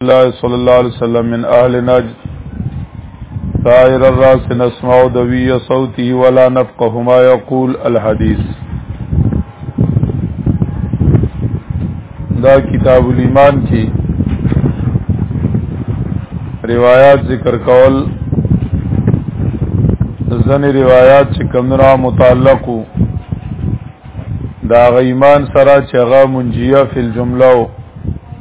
الله صلی الله علیه وسلم من اهل نجد طائر الراس نسمع دوی صوته ولا نفقه ما يقول الحديث دا کتاب الایمان کی روایات ذکر کول ځنې روایات چې کمنرا متعلق دا غیمان سره چې غا منجیه فی الجمله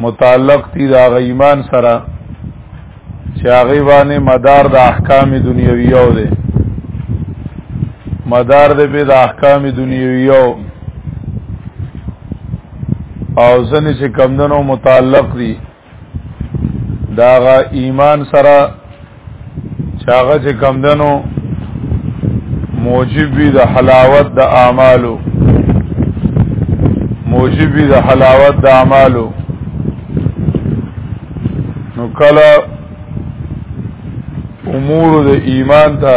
متعلق دي دا غ ایمان سره چې هغه باندې مدار د احکام دنیویو دی مدار د په د احکام دنیویو او ځنې چې کمندونو متعلق دي دا غ ایمان سره چاغه چې کم دنو موجب وي د حلاوت د اعمالو موجب وي د حلاوت د اعمالو نو کله امور د ایمان ته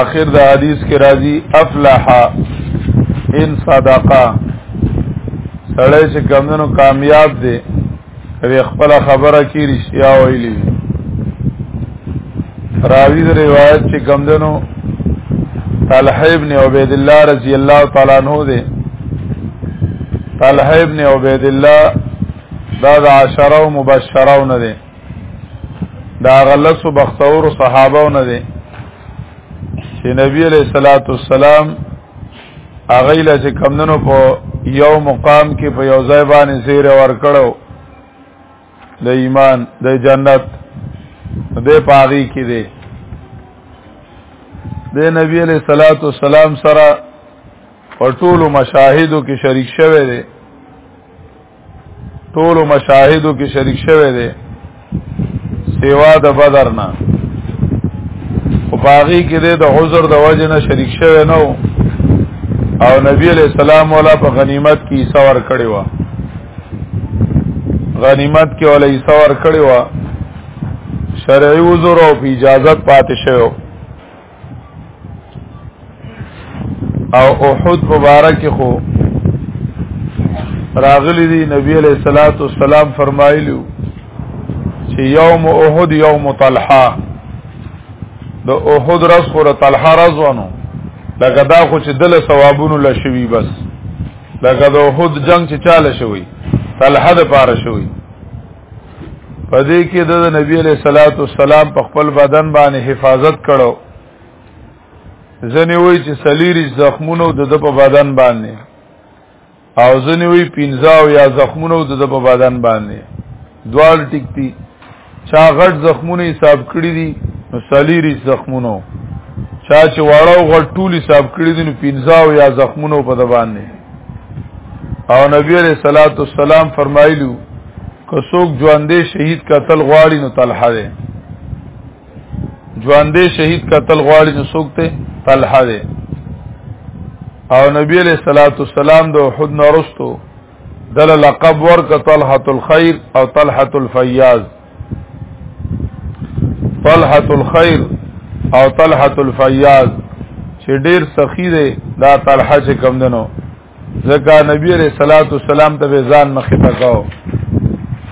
آخر دا حدیث کې راځي افلح ان صدقه سړی چې کمونو کامیاب دی کوي خپل خبره کې رښتیا ویلي راوی د روایت چې کمدنو طلح ابن عبید الله رضی الله تعالی عنہ دی طلح ابن عبید الله دا د عشره مبشره نه دی دا غلس بختور صحابه نه دي چې نبی علیہ الصلوۃ والسلام هغه له چې کمندونو په یو مقام کې په یو ځای باندې سیر ور کړو د ایمان د جنت د پاغي کې دی د نبی علیہ الصلوۃ والسلام سره په ټولو مشاهدو کې شریک شوه دی ټول مشاهدو کې شریک شوه دی سیوا د بدر نه او باغی کې د عذر د وجه نه شریک شوه نو او نبی علیہ السلام ولا په غنیمت کې سوار کړی و غنیمت کې ولا سوار کړی و شرعي عذر او اجازه پاتې شوه او احد مبارک خو راغلی دی نبی علیہ الصلات والسلام فرمایلیو چې یوم احد یوم طلحه د احد رس خو طلحه رضوانو لکه دا خو چې دله ثوابونو لشوي بس لکه د احد جنگ چې چاله شوی طلحه د پاره شوی پدې کې د نبی علیہ الصلوۃ والسلام په خپل بدن باندې حفاظت کړو ځنی وای چې سلیری زخمونو د د په بدن باندې او ځنی وای پینځاو یا زخمونو د د په بدن باندې دوال ټیکتی چا غټ زخمونه حساب کړی دي نو سلیری زخمونو چا چې واړو غټ ټول حساب کړی دي نو پینځاو یا زخمونو په د باندې او نبی علیہ الصلوۃ والسلام فرمایلو که څوک ژوندې شهید قتل غواړي نو طلحه دی ژوندې شهید قتل غواړي نو څوک ته طلحه دی او نبی علیہ الصلوۃ والسلام د احد نورستو دل لقب ورک طلحه الخير او طلحه الفياض طلحت الخير او طلحت الفیاض چې ډیر سخی دی دا طلحه چې کم دنو ځکه نبی علیہ الصلوۃ والسلام ته ځان مخې تکاو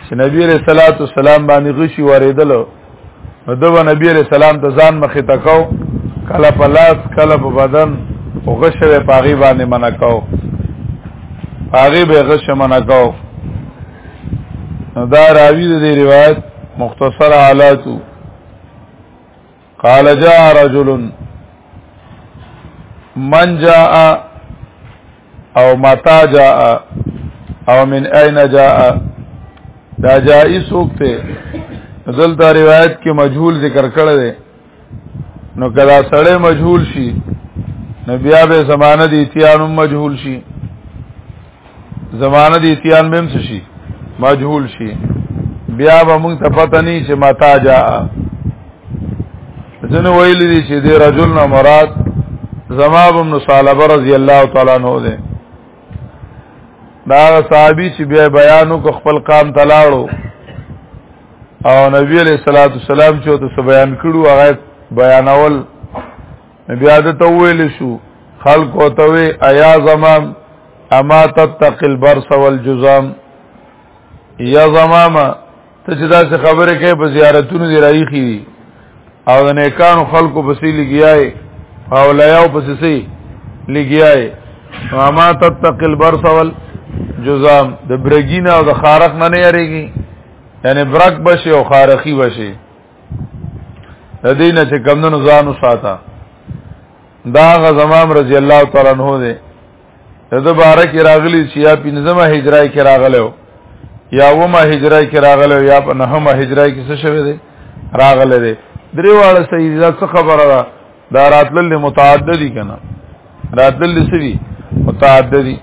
چې نبی علیہ الصلوۃ والسلام باندې غشي وریدل نو دغه نبی علیہ السلام ته ځان مخې تکاو کله په لاس کله په بدن او غشه په غیبانه منکاو هغه به غش منکاو دا راوی د روایت مختصر حالاتو قال جاء رجل من جاء او متا جاء او من اين جاء دا جائز وکته دلته روایت کې مجهول ذکر کړی دی نو کدا سړی مجهول شي نو بیا به زمانه د اتیان مجهول شي زمانه د اتیان بهم څه شي مجهول شي بیا به موږ ته پته نه چې متا جا ځنه ویل دي چې د رجل نه مراد زما بن صالح رضی الله تعالی عنہ ده دا صحابي چې بیا بیانو کو خپل قام تلاړو او نبی علیہ الصلوۃ والسلام چې ته بیان کړو هغه بیانول نبی عادت ویل شو خلق او توي ایا زمام اما تتق البرص والجزام یا زمام ته چې دا څه خبره کوي په زیارتونو دی رايخي او د نیکان خلقو پسې لګیای او لیاو پسې سي لګیای اما تتق البرص والجزام د برګینا او د خارق نه نه یریږي یعنی برک بشي او خارخي بشي د دې نه چې کمندونو ځان وساته دا غزمام رضی الله تعالی عنہ دی د بارک راغلی چې یا پنځمه هجری کې راغلو یا ومه هجری کې راغلو یا په نهمه هجری کې څه شوی دی راغله دی دریواله سیدا څه خبره ده دا راتلل متعددی کنه راتلل سوي متعددی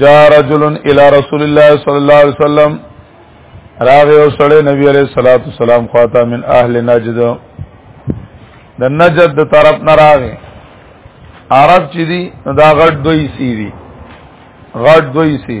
جاء رجل الى رسول الله صلی الله علیه وسلم راغه او سړی نبی علیہ الصلوۃ والسلام خواته من اهل نجد د نجد د طرف نه راغه عرب چې دي دا غټ دوی سی دي غټ دوی سی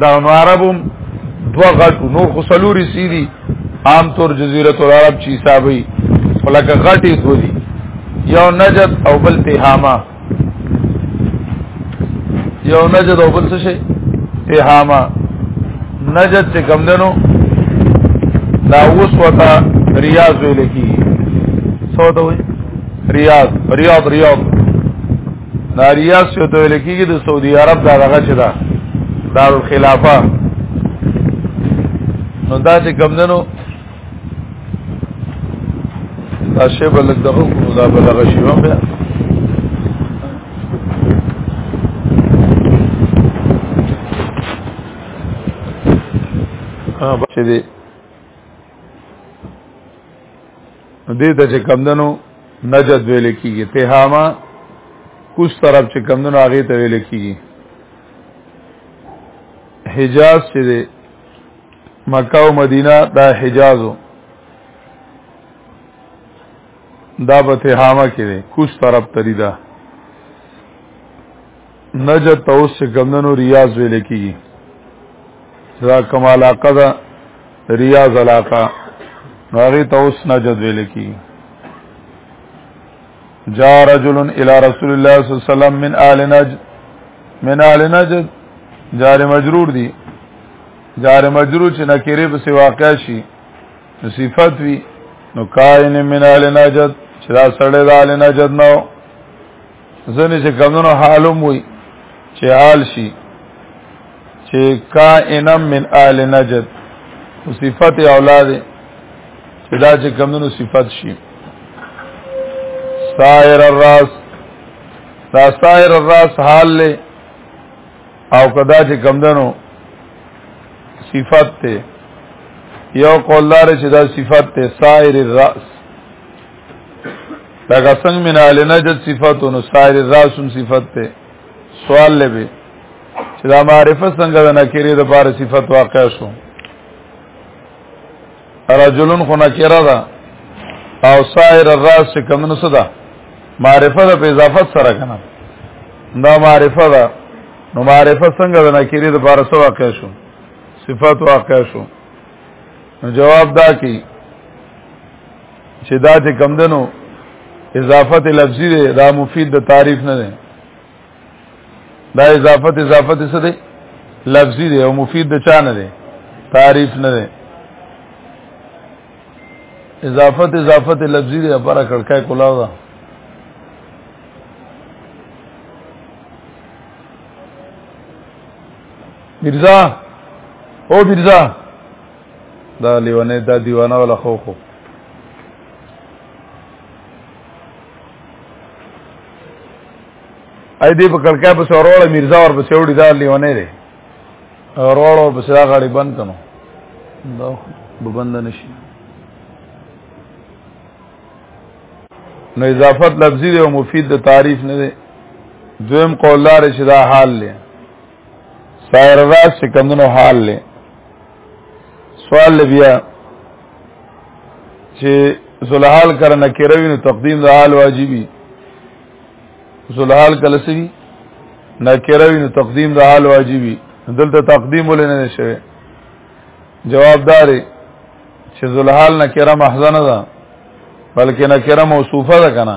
دا نو عربم دو غټ نور خو سلوري سيدي عام طور جزيره العرب چی حسابي ولکه غټي دو دي یو نجد او بل تهاما یو نجد او بل څه شي تهاما نجد چې کم دنو دا اوس وتا ریاض ویل کی سو ته وي ریاض ریاض ریاض دا ریاض چې ته ویل کېږي د سعودي عرب دا دغه چې دا دارالخلافه نو دا چې کمندنو دا شی بل دغه کو دا بل دغه شی هم بیا ها بچی دی دې ته چې کمدنو نجد ویل کیږي تهاما کوس طرف چې کمدنو هغه ته ویل کیږي حجاز چې دی مکه او مدینه دا حجازو دا به تهاما کې دی کوس طرف تری دا نجد ته اوس چې کمدنو ریاض ویل کېږي دا کوم علاقه ده ریاض علاقه نو هغې ته اوس نجد ویل کېږي جا رجل الى رسول الله صلی الله علیه وسلم من آل نجد من آل نجد جار مجرور دی جار مجرور چې نکره په سی واقع شي نو صفت وی نو کائن من آل نجد چې دا سړی د آل نجد نو ځنه چې کمونو حالم وي چې حال شي چې کائنم من آل نجد صفت اولاد چې دا چې کمونو صفت شي سائر الراس دا سائر الراس حال له او کدا چې کمدنو صفت ته یو قولدار چې دا صفت ته سائر الراس لکه څنګه من اهل نجد صفات او سایر راسم صفات ته سوال لبه چې دا معرفت څنګه د نکری د بار صفات واقع شو رجلن خو نکره ده او سایر الراس چې کوم نو صدا معرفت په اضافت سره کنه دا معرفت ده نو معرفت څنګه د نکری د بار سره واقع شو صفات واقع شو نو جواب دا کی چې دا چې کم دنو اضافت لفظی دی دا مفید د تعریف نه دی دا اضافت اضافت څه دی لفظی دی او مفید د چا نه دی تعریف نه دی اضافت اضافت لفظی دی پر کړکای کولاو دا مرزا او مرزا دا لیونه دا دیوانه ولا خو خو اې دې په کلکې په سوروړ مرزا ور په سوړی دا لیونه دی وروړ ور په سلا غاړي بند کنو دا ببند نشي نو اضافت لفظي دی او مفید د تعریف نه دی دویم قول لار چې دا حال لري سایر راز چې کمونو حال لې سوال بیا چې زلحال کر نکره وینو تقدیم د حال واجبی زلحال کله سوي نکره وینو تقدیم د حال واجبی دلته تقدیم ولې نه شوی جوابدار چې زلحال نکره محزنه ده بلکې نکره موصوفه ده کنه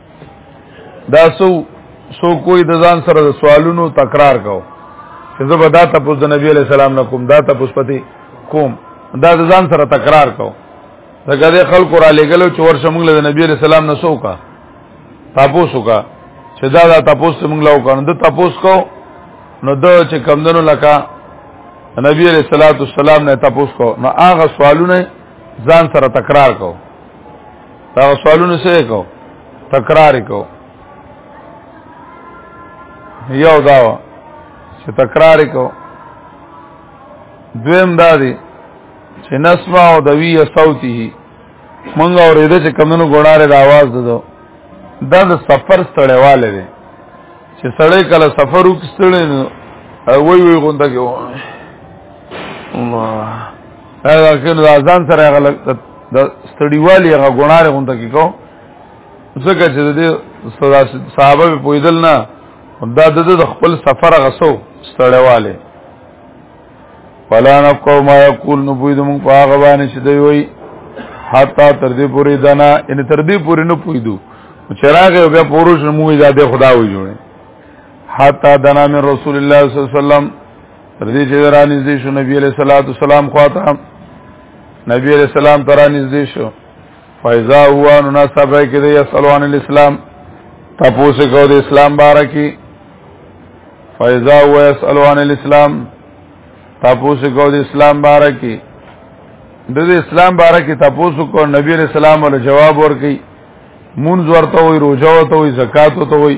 دا سو سو کوئی د ځان سره د سوالونو تکرار کو چې زه به دا تاسو د نبی علی سلام نه کوم دا تاسو پتی کوم دا د ځان سره تکرار کو دا ګده خلکو را لګلو چې ورشه موږ له نبی علی سلام نه سو کا تاسو کا چې دا دا تاسو موږ له وکړو د تاسو کو نو د چې کمندونو لکه نبی علیہ الصلوۃ والسلام نه تاسو کو نو هغه سوالونه ځان سره تکرار کو دا سوالونه سره کو تکرار کو یو دا چې تکرار کو دویم دا دی چې نسمع او دوی صوتي مونږ اورېده چې کمنو ګوناره د आवाज ددو دا د سفر ستړیواله دی چې سړی کله سفر وکړي ستړی نو وای وای غونډه کې الله هغه کله ځان سره هغه د ستړیوالي هغه ګونار غونډه کې کو ځکه چې د صحابه په پویدل نه دا د خپل سفر غسو ستړیواله فلا نفقو ما یقول نو پوی دمون په هغه باندې چې دی وای حتا تر دې پوری دنا ان تر دې پوری نه پوی دو چراغ یو بیا پوروش نو موږ زاده خدا وې جوړه حتا دنا من رسول الله صلی الله علیه وسلم تر دې چې را نږدې شو نبی عليه الصلاه والسلام خواته نبی عليه السلام تر نږدې شو فایزا هو ان الناس به کې دی اسلوان الاسلام تاسو کو د اسلام باره کې فایزا هو اسلوان الاسلام تاسو کو د اسلام باره کې د اسلام باره کې تاسو کو نبی عليه السلام ول جواب ورکړي مونږ ورته وي روزه ورته وي زکات ورته وي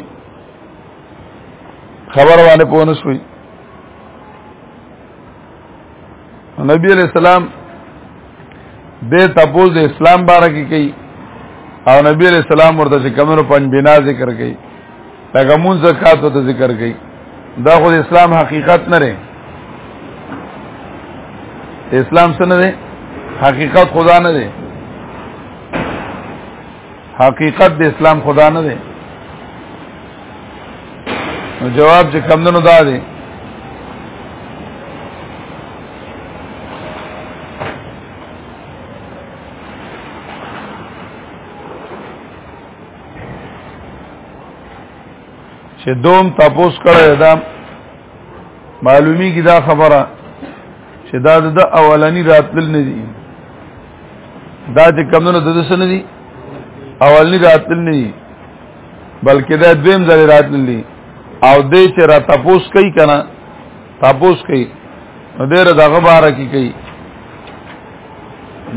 خبر باندې پوه نه شوي نبی علیہ السلام دې تپوز د اسلام باره کې کوي او نبی علیہ السلام ورته چې کمنو پنځ بنا ذکر کوي لکه مون زکات ته ذکر کوي دا خو د اسلام حقیقت نه لري اسلام څه نه دی حقیقت خدا نه دی حقیقت د اسلام خدا نه دی نو جواب چې کمندونو دا دی چې دوم تپوس کړی دا معلومی کی دا خبره چې دا د اولنی راتل نه دي دا چې کمونو د دسن دي اولنی راتل نه دي بلکې دا دویم ځل راتل دي او دې چې را تپوس کوي کنه تپوس کوي نو دې را دغه بار کې کوي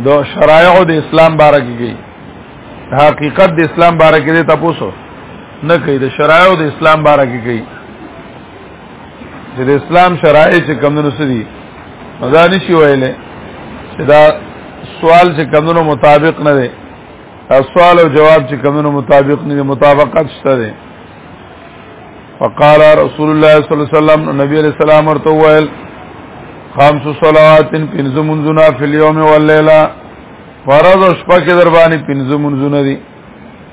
دو شرایع د اسلام بار کې کوي حقیقت د اسلام بار کې دې تپوسو نه کوي د شرایع د اسلام بار کې کوي چې د اسلام شرایع چې کمونو سدي مزا نشي ویلې چې دا سوال چې کمونو مطابق نه دی سوال او جواب چې کمونو مطابق نه دی مطابقت شته دی فقال رسول الله صلی الله علیه وسلم نبی علیہ السلام ورته ویل خمس صلوات پنځه منځونه په یوم او لیله فرض او شپه کې در باندې پنځه منځونه دي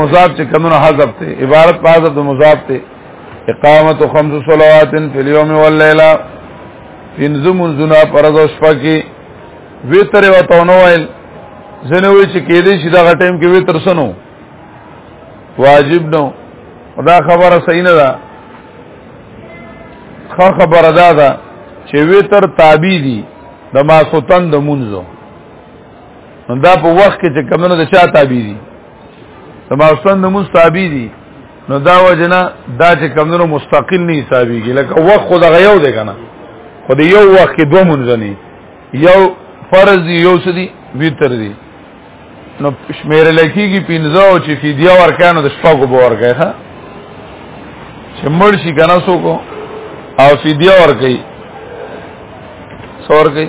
مضاف چې کمنو حذف ته عبارت په حذف د مضاف ته اقامت خمس صلوات فی اليوم واللیلہ پنځه منځونه پرځ او شپه کې ویتر وته نو ویل زنه وی چې کې دې شي دا ټیم کې ویتر سنو واجب نو دا خبره صحیح نه ده خو خبره ده چې ویتر تابع دي د ما سوتن د منځو نو دا په وخت کې چې کمنو د چا تابع دي سماوستان د موږ تابع دي نو دا وجنه دا چې کمنو مستقل نه حسابيږي لکه وخت خو دغه یو دی کنه خو د یو وخت کې دوه مونږ نه یو فرض دی یو سدي ویتر دی نو شمیر لکیږي 15 او چې فدیه ورکانو د شپږو به ورکای ها چې مړ شي کنه سو کو او فدیه ورکای سور کوي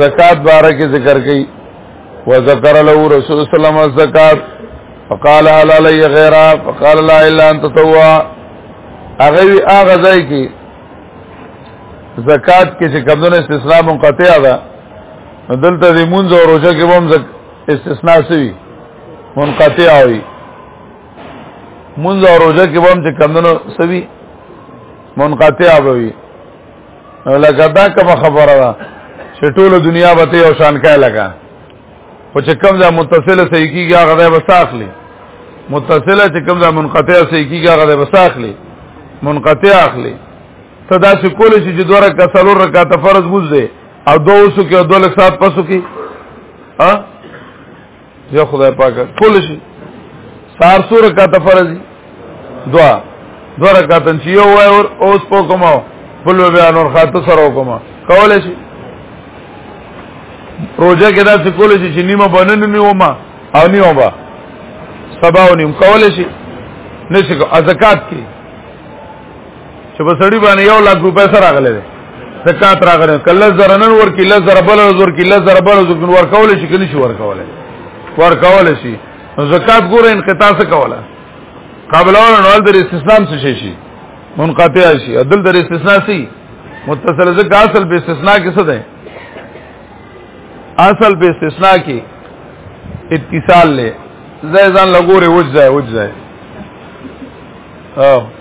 زکات باره کې ذکر کړي وذكر له رسول صلى الله عليه وسلم الزکات فقال هل علي غيرها فقال لا الا انت توا هغه وی هغه ځای کې زکات کې چې کمونه استثناء منقطع ده دلته د مونږ او روزه کې هم استثناء سوي منقطع وي مونږ او روزه کې هم چې کمونه سوي منقطع وي لکه دا کوم خبره ده چې ټول دنیا به ته یو شان کای لگا او چې کوم ځای متصله صحیح کیږي هغه ځای بس اخلي متصله چې کوم ځای منقطع صحیح کیږي هغه ځای بس اخلي منقطع اخلي صدا چې کول شي چې دوه رکعات څلور رکعات فرض بوزي او دوه سو کې دوه لک سات پسو کې ها یا خدای پاک ټول شي سار سور کا تفرض دعا دو رکعتن چې یو وای اور اوس په کومه بل بیا نور خاطر سره کومه کول شي روزه کې دا څه کول شي چې نیمه بنن نیوما او نیو با سبا و نیم کول شي نشي کو زکات کې چې په سړی باندې یو لک روپۍ سره راغله ده زکات راغله کله زرنن ورکی لز زربل زور کی لز زربل زور کی ورکول شي کلی شي ورکول ورکول شي زکات ګوره انقطاع څه کوله قابل اول نو د استثناء څه شي منقطع شي عدل د استثناء سي متصل ځکه اصل به استثناء کې څه ده اصل به استثناء کې اتصال له زې ځان لګوري وځي وځي او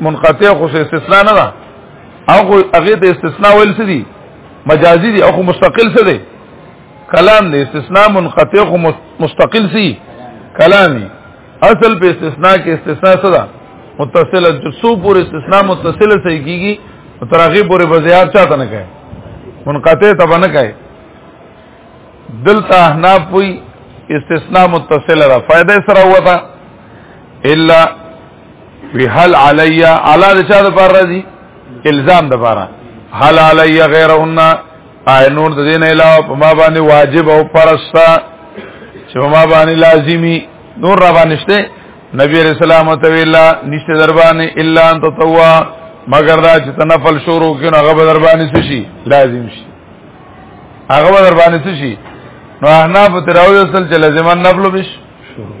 منقطع خو استثناء نه ده هغه هغه د استثناء ویل څه دي مجازي دي او مستقل څه دي کلام دی استثناء منقطع خو مستقل سي کلامي اصل په استثناء کې استثناء څه ده متصل جسو پور استثناء متصل سي کیږي ترغیب پورې بزیار چاته نه کوي منقطع تب نه کوي دلته نه پوي استثناء متصل را فائدہ سره وتا الا وی هل علی علا د چا د پر راځي الزام د پر هل علی غیرهن آی نور د دین علاوه په ما باندې واجب او پرستا چې ما باندې لازمی نور را باندې شته نبی رسول الله تعالی نشته در باندې الا ان تطوع مگر دا چې تنفل شروع کین هغه به در باندې څه شي لازم شي هغه به در باندې څه شي نو احناف تراوی اصل چې لازمان نفل بش شروع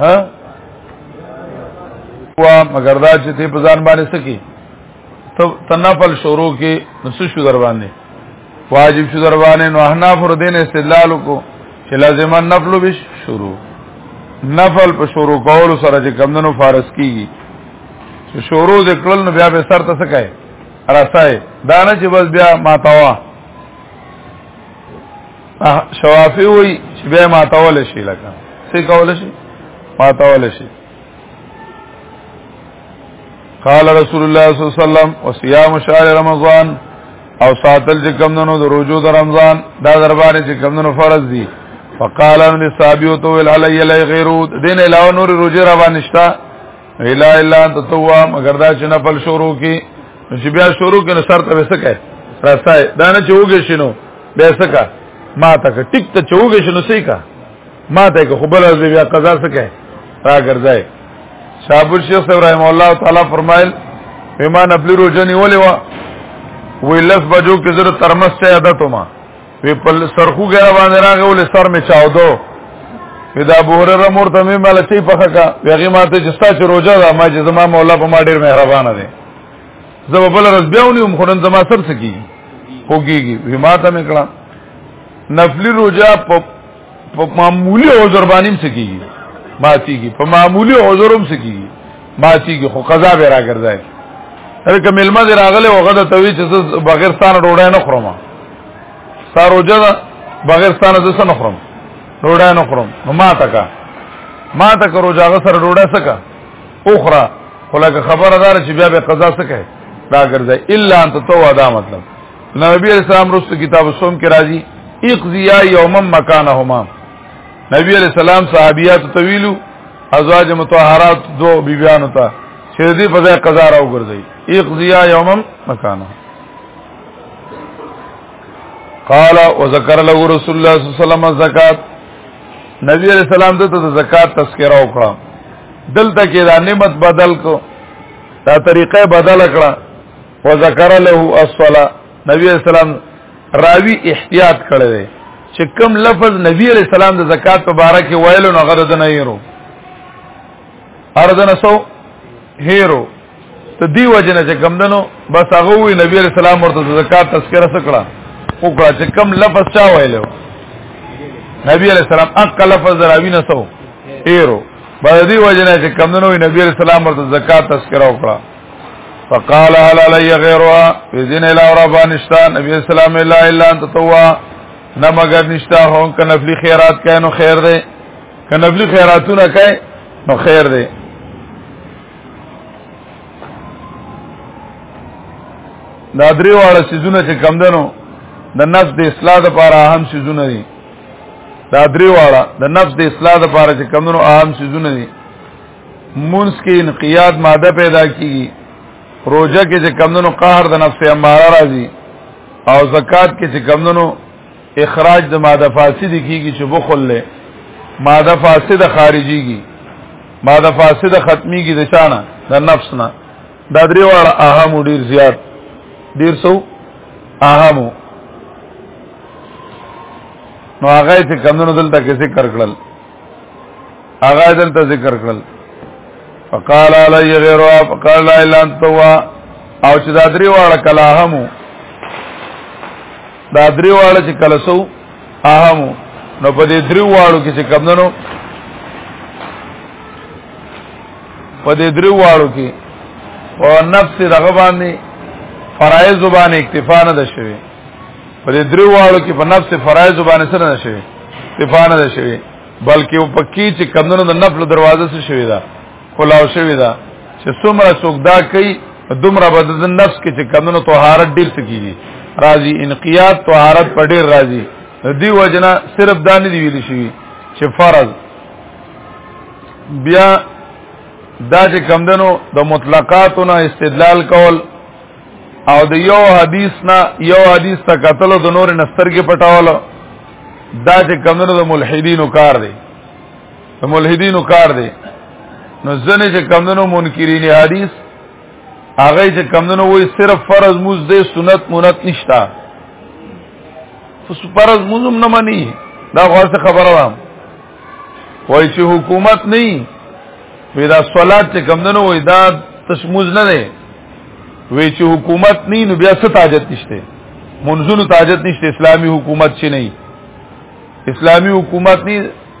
ها وا مگر دا چې ته په ځان باندې سکی ته تنفل شروع کې نو څه شو در باندې واجب شو در باندې نو احنا فر دین استدلال کو چې لازم نفل به شروع نفل په شروع کول سره چې کمندونو فارس کیږي چې شروع د کړل نو بیا به سر ته سکای راسای دانه چې بس بیا ماتاوا شوافی وی چې به ما تول شي لکه څه کول شي ما تول شي قال رسول الله صلی الله علیه وسلم وصيام شهر رمضان او ساتل چې کمندونو د روزو د رمضان دا دربار چې کمندونو فرض دي فقال ان صحابيو تو ول علی لا غیرو دین علاوه نور روزه را باندېشتا الا الا انت تو مگر دا چې نفل شروع کی چې بیا شروع کنه سر ته وسکه راځي دا نه چې وګی شنو به سکه ما ته ټیک ته چوغې شنو سې کا ما ته کو خبر از بیا قضا سکه را ګرځای شابر شیخ صاحب رحم الله تعالی فرمایل ایمان خپل روزه نیولې وا وی لس بجو کې زره ترمس ته عادت ما وی په سرخو غیر باندې راغې ولې سر می چاودو دا بوره را مور ته مې مال چي پخکا ویغه ماته جستا چې روزه ده ما چې زما مولا په ما ډیر مهربان دی زه په بل ورځ بیا ونیوم خو نن زما سر سکی خوګيږي وی ما ته میکړه نفلی روزه په په معمولی عذر باندې سکی ماتیږي په معمولی عذر هم سکی ماتیږي خو قضا به راګرځي هرکه ملما دی راغله وغه د توی چې بغیر ستان روړای نه خورم ساروجه دا بغیر ستان د سن خورم روړای نه خورم ما تکا ما تکا روزه غسر روړای سکا اخرى ولکه خبره دار چې بیا به قضا څه کوي دا ګرځي الا ان تتوا دا مطلب نبی علیہ السلام رسو کتاب الصوم کې راځي اقضیا یوما مکانهما نبی علیہ السلام صحابیات طویلو ازواج متطهرات دو بیبیانو ته چې دې په ځای قضا راو ګرځي اقضیا یوما مکانه قال وذكر له رسول الله صلی الله علیه وسلم زکات نبی علیہ السلام دته زکات تذکرہ وکړه دلته کې دا نعمت بدل کو دا طریقه بدل کړه وذکر له الصلاه نبی اسلام راوی احتیاط کړی دی چې کم لفظ نبی علیہ السلام د زکات په باره کې ویلو نه غرض نه یې ارزنه سو هیرو ته دی وجه نه چې کم دنو بس هغه وی نبی علیہ السلام ورته زکات تذکرہ سکړه او کړه چې کم لفظ چا ویلو نبی علیہ السلام اق لفظ راوی نه سو ایرو بس دی وجه نه چې کم دنو نبی علیہ السلام ورته زکات تذکرہ وکړه فقال هل علی غیرها بزین الا ربان اشتا نبی علیہ السلام الا الا انت توا نه مگر نشتا هون ک نفلی خیرات کینو خیر دی ک نفلی خیراتونه کای نو خیر دی دا درې واړه سيزونه چې کم دنو د نفس د اصلاح لپاره اهم سيزونه دي دا درې واړه د نفس د اصلاح لپاره چې کم دنو اهم سيزونه دي مونږ کې انقیاد ماده پیدا کیږي روزه کې چې کم دنو قهر د نفس اماره راځي او زکات کې چې کم دنو اخراج د ماده فاسد کیږي چې بخل له ماده فاسد خارجيږي ما د فاسد ختمي کې د چانه د نفس نه دا درې واړه اهم ډیر زیات ډیر سو اهم نو هغه چې کمونو دلته کې ذکر کړل هغه دلته ذکر کړل فقال علی غیر فقال لا الا انت او چې دا درې واړه کلاهمو دا درې واړه چې کله سو اهمو نو په دې درې واړو کې چې کمندنو په دې درې واړو کې او نفس دغه باندې فرایض باندې اکتفا نه ده شوی په دې درې واړو کې په نفس فرایض باندې سره نه شوی اکتفا نه ده شوی بلکې په کې چې کمندونو د نفل دروازه سره شوی ده کلاو شوی دا چې څومره څوک دا کوي دومره به د نفس کې چې کمونو طهارت ډیر سکیږي راځي انقیاد طهارت په ډیر راځي دی وجنه صرف دا نه دی ویل شي چې فرض بیا دا چې کمدنو د مطلقاتو نه استدلال کول او د یو حدیث نه یو حدیث ته قتل د نور نستر کې پټاول دا چې کمدنو د ملحدینو کار دی د ملحدینو کار دی نو ځنه چې کمندونو منکرین حدیث هغه چې کمندونو وای صرف فرض موز دی سنت مونت نشتا فرض موز هم نه مني دا غوړه خبره ده وای چې حکومت نه وي دا صلات چې کمندونو وای دا تشموز نه دی وی چې حکومت نه نو بیا څه تاجت نشته منځونو تاجت نشته اسلامی حکومت چې نه اسلامی حکومت نه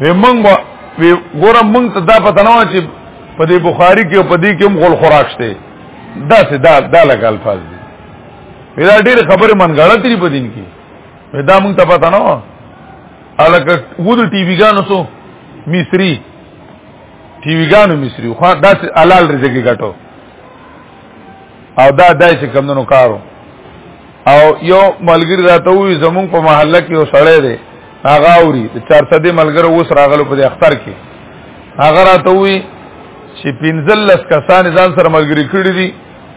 وی مونږ وی ګورم مونږ ته دا پته نه و چې په دې بخاری کې او په دې کې هم غول خوراک شته دا څه دا دا لګ الفاظ دي دا ډېر خبره من غلط لري په دین کې دا مونږ ته پته نه و الکه وو د ټي وی ګانو سو مصری ټي وی ګانو مصری خو دا حلال رزق کې ګټو او دا دای چې کمندونو کارو او یو ملګری راته وی زمونږ په محله کې یو سړی دی هغه اوري د 400 دی ملګرو اوس راغلو په اختر کې هغه راته وی چې 15 کسان ځان سره ملګری کړی دي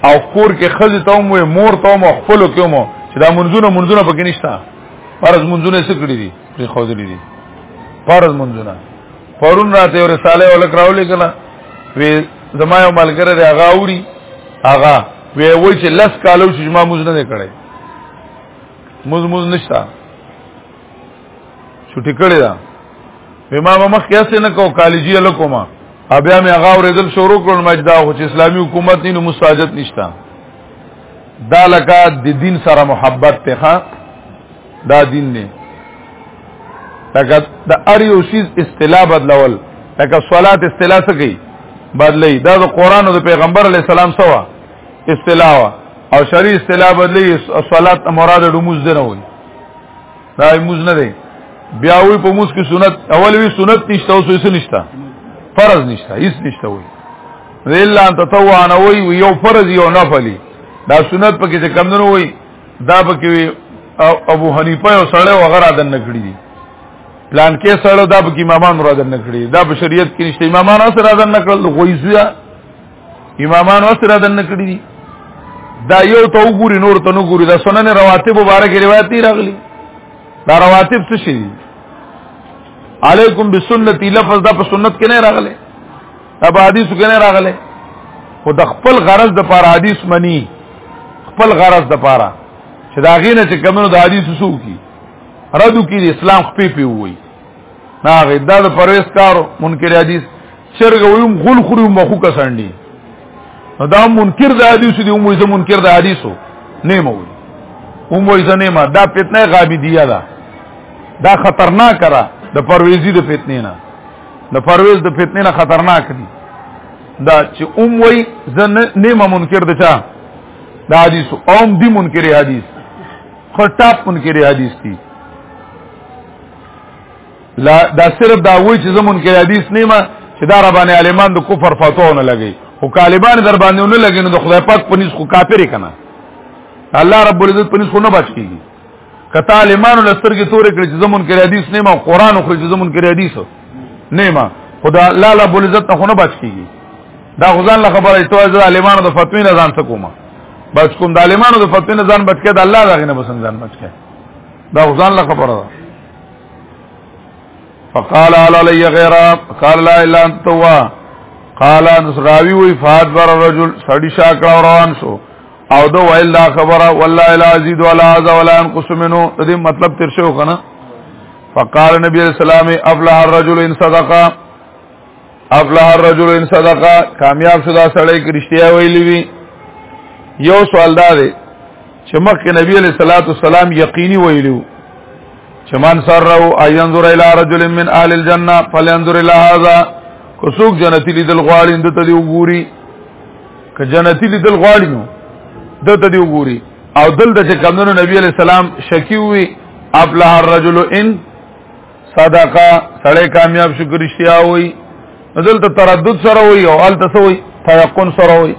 او کور کې خځه ته مو مور ته مو خپل کې مو چې دا منځونه منځونه پکې نشته فرض منځونه څه کړی دي پرې خوذلی دي فرض منځونه پرون راته یو رساله ولک راولې کله وی زما یو ملګری دی هغه اوري هغه وی وای چې لس کالو چې ما موز نه کړي موز موز نشتا چټی کړی دا وی ما مخ کیسه نه کو کالجی لکوما بیا مې هغه ورېدل شروع کړل مجدا خو چې اسلامي حکومت نه مساجد نشتا دا لکه د دین سره محبت ته ها دا دین نه لکه د ار یو شیز اصطلاح بدلول لکه صلات اصطلاح څه کوي بدلی دا د قران او د پیغمبر علی السلام سوا اصطلاح وا او شری اصطلاح بدلی صلات مراد د موز نه وي دا موز نه دی بیا وی په موز کې سنت اول وی سنت نشته او سې نشته فرض نشته هیڅ نشته وي الا ان تطوع نه وي یو فرض یو نفلی دا سنت پکې څه کم نه وي دا پکې ابو حنیفه او سړی وغیرہ دن نکړي دي پلان کې سړی دا پکې امامان را دن نکړي دا په شریعت کې نشته امامان سره را دن نکړل غویزیا امامان سره را دن نکړي دي دا یو ته وګوري نور ته نو ګوري دا سنن رواتب مبارک روایت دی راغلي دا رواتب څه شي علیکم بسنتی لفظ دا په سنت کې نه راغلي اب حدیث کې نه راغله خو د خپل غرض د پاره حدیث منی خپل غرض د پاره چې دا غینه چې کمنو د حدیث سو کی ردو کی اسلام خپې پی وای نه غدا د پرويس کارو منکر حدیث چرګ ویم غول خوري مخو کسانډي دا منکر د حدیث دی مو زه منکر د حدیثو نه مو مو زه نه ما دا فتنه غابی دی دا دا خطرناک را د پرويزي د فتنه نه د پرويز د فتنې نه خطرناک دي دا چې اوم وای زنه نیمه منکر ده چا دا حدیث اوم دی منکر حدیث خطاب منکر حدیث دي لا دا صرف دا وای چې زمون کې حدیث نیمه چې دا ربانه عالمان د کفر فتوا نه لګي او طالبان در باندې نه لګي نو د خدای پاک پنځ خو کافر کنا الله رب العزت پنځ خو نه بچ کیږي کته عالمانو لسترګې تورې کړې چې زمون کې حدیث نه ما قران خو چې زمون کې حدیث نه ما خدا لا لا بول عزت نه خونه بچ کیږي دا غزان له خبره ته از عالمانو د فتوی نه ځان سکوما بس کوم د عالمانو د فتوی نه ځان بچ کړه د الله دغه نه بسن ځان بچ کړه دا غزان له خبره ده فقال علی غیر قال لا الا انت وا قال نسراوی وی فاد بر رجل سړی شاکړه روان شو او دو ویل دا خبره والله الا ازيد ولا عز ولا انقص منه دې مطلب تر شو کنه فقال نبی علیہ السلام افلح الرجل ان صدقه افلح الرجل ان صدقه کامیاب شو دا سړی کرشتیا ویلی وی یو سوال دا دی چې مخکې نبی علیہ الصلوۃ والسلام یقیني ویلو چې من سره او اينظر الى رجل من اهل الجنه فلينظر الى هذا کو څوک جنتی لیدل غواړي د ته دی وګوري که جنتی لیدل غواړي نو دته دی وګوري او دلته چې کمنو نبی علی السلام شکی وي افلح الرجل ان صدقه سړی کامیاب شو ګرشتیا وي دلته تردد سره وي او ال تسوي تيقن سره وي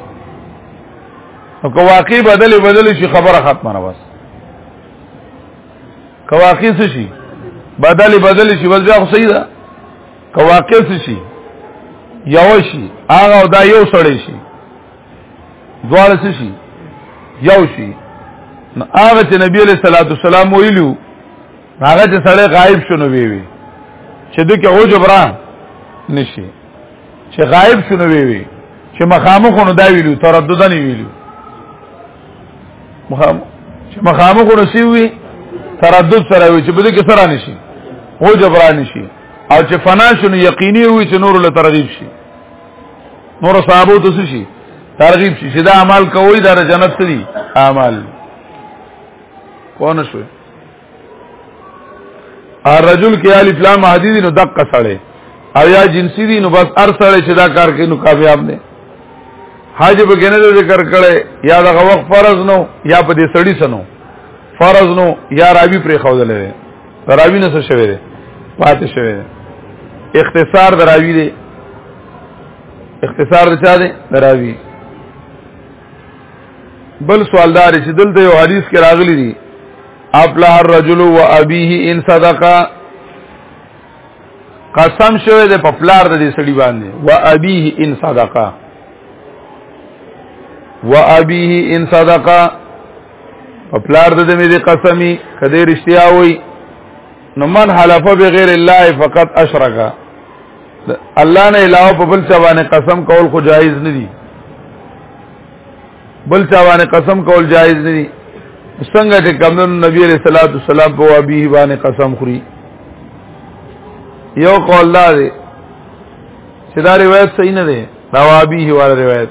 او که واقعي بدلی بدلی شي خبره ختمه نه بس که واقعي شي بدلی بدلی شي بس بیا خو صحیح ده که واقع شي یو شي هغه او دا یو سړی شي دواړه څه شي یو شي نو هغه چې نبی علیہ الصلوۃ والسلام ویلو هغه چې سړی غایب شونه وی وی چې دغه او جبرا نشي چې غایب شونه وی وی چې مخامخونو دا ویلو ترددن ویلو مخام چې مخامخونو سی وی تردد سره وی چې بده کې سره نشي او جبرا نشي او چې فنا شنو یقیني وي چې نور له ترغیب شي نور صحابو ته شي ترغیب شي چې دا عمل کوي دا جنت سری عمل کونه شو الرجل کې الف لام حدیث نو دقه سره او یا جنسی دي نو بس ار سره چې دا کار کوي نو کامیاب نه حاج په کنه ذکر کړي یا دغه وخت فرض نو یا په دې سړی سنو فرض نو یا راوی پرې خو دلې راوی نه څه شوی دی پاتې شوی دی اختصار دراوی دی اختصار د چا دی دراوی بل سوال دار چې دلته یو حدیث کې راغلی دی افلح الرجل و ابيه ان صدقه قسم شوی د پپلار د دې سړي باندې و ابيه ان صدقه و ابيه ان صدقه په پلار د دې د قسمی کدی رښتیا وای نو من حلف بغیر الله فقط اشرک الله نه علاوه په بل څه باندې قسم کول خو جایز نه دی بل څه باندې قسم کول جایز نه دی څنګه چې کمن نبی علیہ الصلوۃ والسلام په ابي باندې قسم خوري یو قول دا دی چې دا روایت صحیح نه دی دا ابي هی واره روایت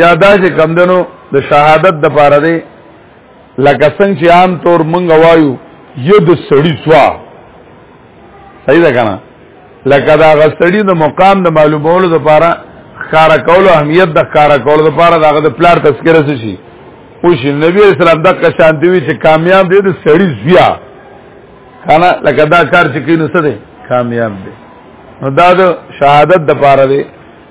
یا دا چې کمدنو د شهادت د پاره دی لکه څنګه چې عام طور مونږ وایو یو د سړی سوا صحیح ده کنه لکه دا غسړی د مقام د معلومولو لپاره ښکارا کول او اهمیت د ښکارا کول لپاره داغه د پلار تذکرہ شي او شي نبی رسول الله د قشان دی چې کامیاب دی د سړی زیا کنه لکه دا کار چې کینو څه دی کامیاب دی نو دا د شهادت د پاره دی